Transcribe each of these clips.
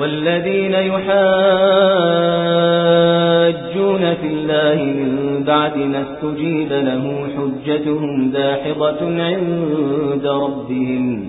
والذين يحاجون في الله من بعد ما استجيب له حجتهم داحضة عند ربهم.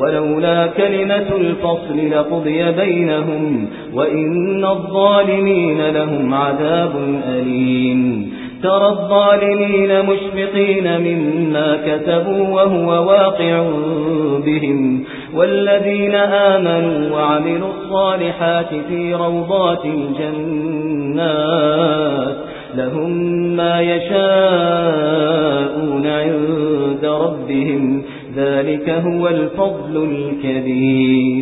ولولا كلمة الفصل لقضي بينهم وإن الظالمين لهم عذاب أليم. ترى الظالمين مشفقين مما كتبوا وهو واقع بهم. والذين آمنوا وعملوا الصالحات في روضات الجنات لهم ما يشاءون ذلك هو الفضل الكبير.